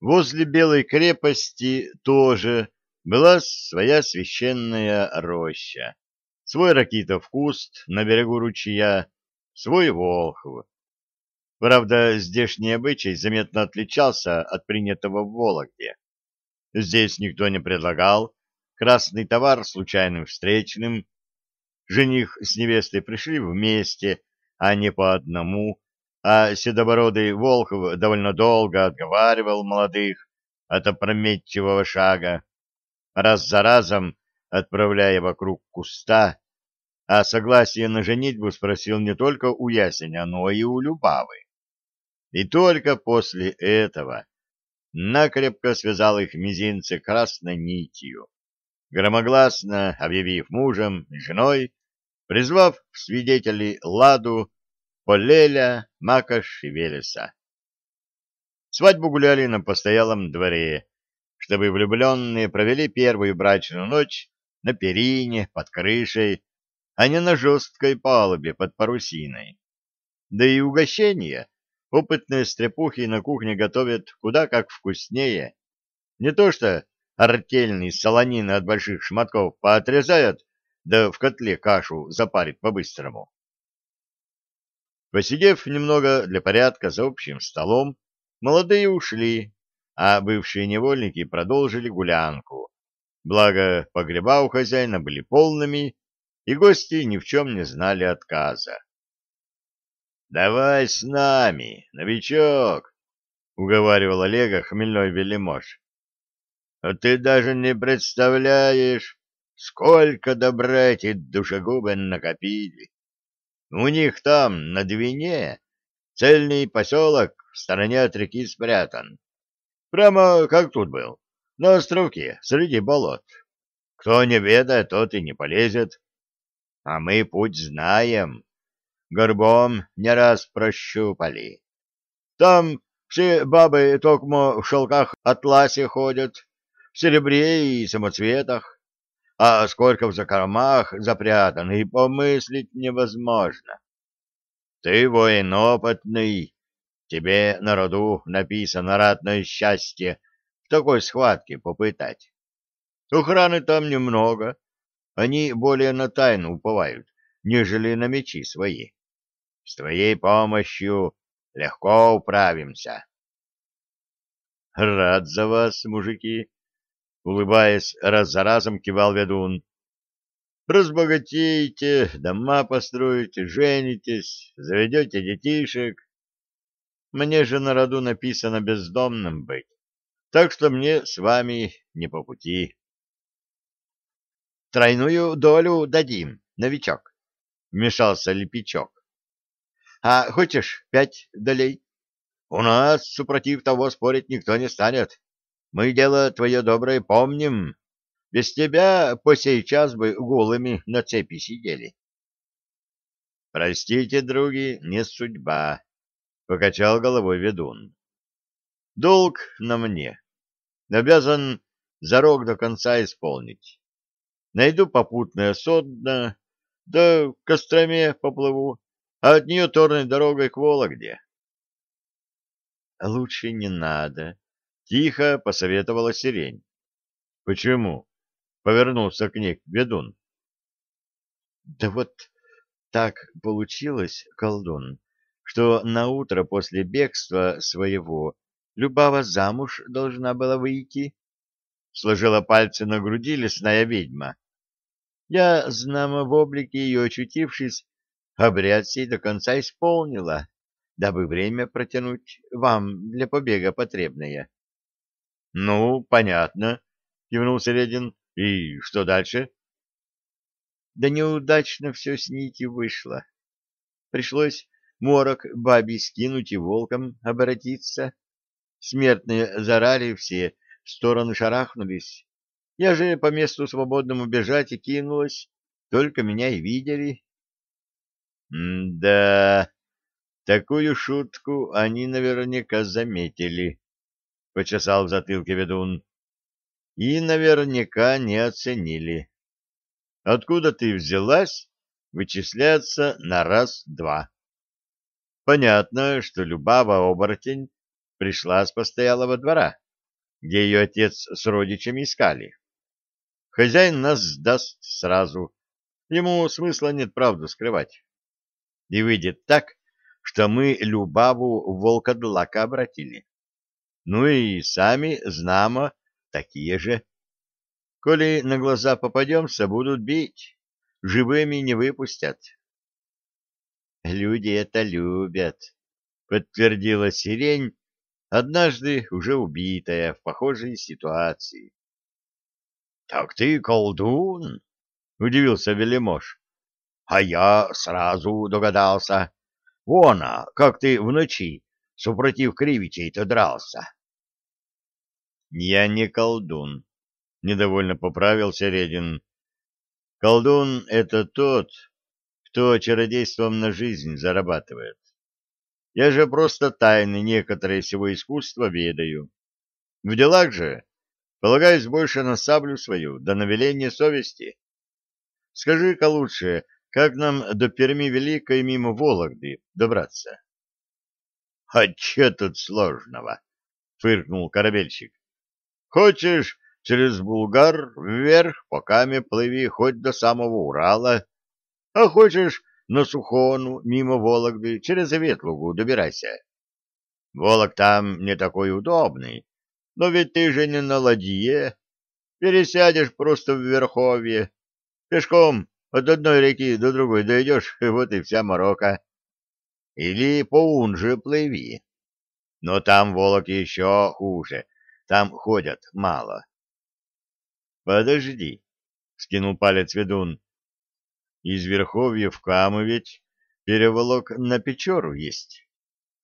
Возле Белой крепости тоже была своя священная роща, свой ракитов куст на берегу ручья, свой Волхов. Правда, здешний обычай заметно отличался от принятого в Вологде. Здесь никто не предлагал красный товар случайным встречным. Жених с невестой пришли вместе, а не по одному, а седобородый Волхов довольно долго отговаривал молодых от опрометчивого шага, раз за разом отправляя вокруг куста, а согласие на женитьбу спросил не только у Ясеня, но и у Любавы. И только после этого накрепко связал их мизинцы красной нитью, громогласно объявив мужем и женой, призвав в свидетели Ладу, Полеля, Макаш и Велеса. Свадьбу гуляли на постоялом дворе, чтобы влюбленные провели первую брачную ночь на перине, под крышей, а не на жесткой палубе под парусиной. Да и угощения опытные стрепухи на кухне готовят куда как вкуснее. Не то что артельный солонины от больших шматков поотрезают, да в котле кашу запарит по-быстрому. Посидев немного для порядка за общим столом, молодые ушли, а бывшие невольники продолжили гулянку. Благо, погреба у хозяина были полными, и гости ни в чем не знали отказа. — Давай с нами, новичок, — уговаривал Олега хмельной велимож. — А ты даже не представляешь, сколько добра эти душегубы накопили. У них там, на Двине, цельный поселок в стороне от реки спрятан. Прямо как тут был, на островке, среди болот. Кто не ведает, тот и не полезет. А мы путь знаем горбом не раз прощупали. Там все бабы токмо в шелках атласе ходят, в серебре и самоцветах, а сколько в закромах запрятано, и помыслить невозможно. Ты воин опытный, тебе на роду написано ратное счастье в такой схватке попытать. Охраны там немного, они более на тайну уповают, нежели на мечи свои. С твоей помощью легко управимся. — Рад за вас, мужики! — улыбаясь, раз за разом кивал ведун. — Разбогатеете, дома построите, женитесь, заведете детишек. Мне же на роду написано бездомным быть, так что мне с вами не по пути. — Тройную долю дадим, новичок, — вмешался Лепичок. А хочешь пять долей? У нас, супротив того, спорить никто не станет. Мы дело твое доброе помним. Без тебя по сей час бы голыми на цепи сидели. Простите, други, не судьба, — покачал головой ведун. Долг на мне. Обязан зарок до конца исполнить. Найду попутное судно, да к Костроме поплыву а от нее торной дорогой к Вологде. — Лучше не надо, — тихо посоветовала сирень. — Почему? — повернулся к ней ведун. — Да вот так получилось, колдун, что на утро после бегства своего Любава замуж должна была выйти. Сложила пальцы на груди лесная ведьма. Я, знамо в облике ее очутившись, обряд сей до конца исполнила, дабы время протянуть вам для побега потребное. — Ну, понятно, — кивнул Середин. — И что дальше? — Да неудачно все с нитью вышло. Пришлось морок бабий скинуть и волком обратиться. Смертные зарали все, в сторону шарахнулись. Я же по месту свободному бежать и кинулась, только меня и видели. «Да, такую шутку они наверняка заметили», — почесал в затылке ведун. «И наверняка не оценили. Откуда ты взялась, вычисляться на раз-два. Понятно, что Любава-оборотень пришла с постоялого двора. где ее отец с родичами искали. Хозяин нас сдаст сразу. Ему смысла нет правду скрывать. И выйдет так, что мы Любаву в волкодлака обратили. Ну и сами, знамо, такие же. Коли на глаза попадемся, будут бить. Живыми не выпустят. Люди это любят, подтвердила сирень, однажды уже убитая в похожей ситуации. — Так ты колдун? — удивился Велимош. — А я сразу догадался. Вон, а, как ты в ночи, супротив кривичей-то дрался. — Я не колдун, — недовольно поправил Середин. — Колдун — это тот, кто чародейством на жизнь зарабатывает. Я же просто тайны некоторые всего искусства ведаю. В делах же полагаюсь больше на саблю свою, да на веление совести. Скажи-ка лучше, как нам до Перми Великой мимо Вологды добраться? — А че тут сложного? — фыркнул корабельщик. — Хочешь через Булгар вверх, пока покаме плыви хоть до самого Урала, а хочешь на Сухону, мимо Вологды, через Ветлугу добирайся. Волок там не такой удобный, но ведь ты же не на ладье. Пересядешь просто в Верховье. Пешком от одной реки до другой дойдешь, и вот и вся Марокко. Или по Унже плыви. Но там Волок еще хуже. Там ходят мало. — Подожди, — скинул палец ведун. Из Верховья в Камы ведь переволок на Печору есть.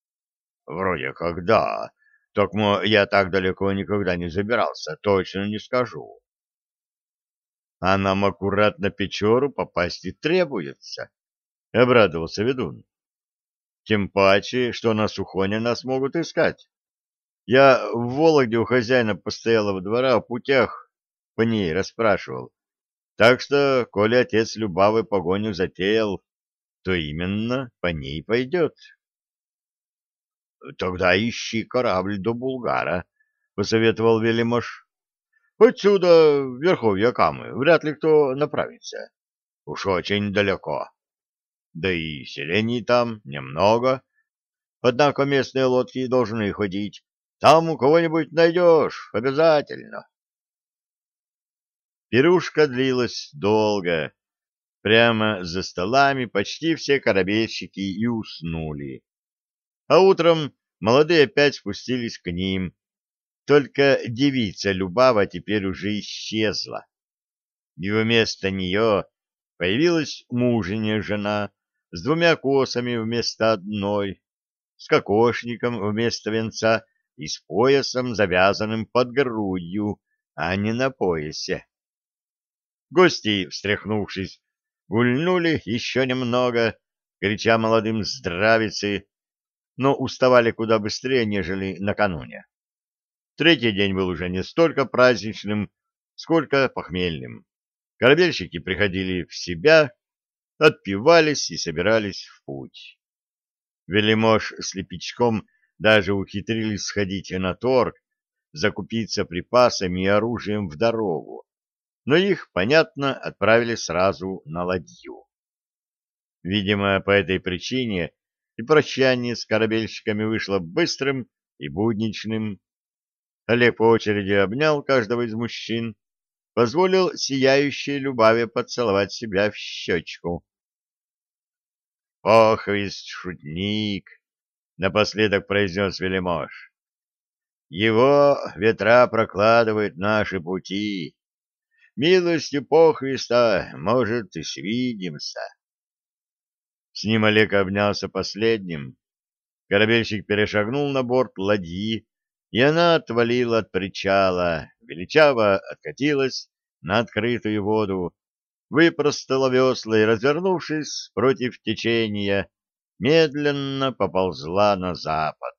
— Вроде как да. Только я так далеко никогда не забирался, точно не скажу. — А нам аккуратно Печору попасть и требуется, — обрадовался ведун. — Тем паче, что на Сухоне нас могут искать. Я в Вологде у хозяина постоялого двора о путях по ней расспрашивал. Так что, коли отец Любавы погоню затеял, то именно по ней пойдет. — Тогда ищи корабль до Булгара, — посоветовал Велимош. — Отсюда, в Верховья Камы, вряд ли кто направится. Уж очень далеко. Да и селений там немного. Однако местные лодки должны ходить. Там у кого-нибудь найдешь, обязательно. Пирушка длилась долго. Прямо за столами почти все корабельщики и уснули. А утром молодые опять спустились к ним. Только девица Любава теперь уже исчезла. И вместо нее появилась мужняя жена с двумя косами вместо одной, с кокошником вместо венца и с поясом, завязанным под грудью, а не на поясе. Гости, встряхнувшись, гульнули еще немного, крича молодым здравицы, но уставали куда быстрее, нежели накануне. Третий день был уже не столько праздничным, сколько похмельным. Корабельщики приходили в себя, отпивались и собирались в путь. Велимож с Лепичком даже ухитрились сходить на торг, закупиться припасами и оружием в дорогу но их, понятно, отправили сразу на ладью. Видимо, по этой причине и прощание с корабельщиками вышло быстрым и будничным. Олег по очереди обнял каждого из мужчин, позволил сияющей Любави поцеловать себя в щечку. «Ох, ведь шутник!» — напоследок произнес Велимож. «Его ветра прокладывают наши пути, Милостью похриста, может, и свидимся. С ним Олег обнялся последним. Корабельщик перешагнул на борт ладьи, и она отвалила от причала, величаво откатилась на открытую воду, выпростала весла и, развернувшись против течения, медленно поползла на запад.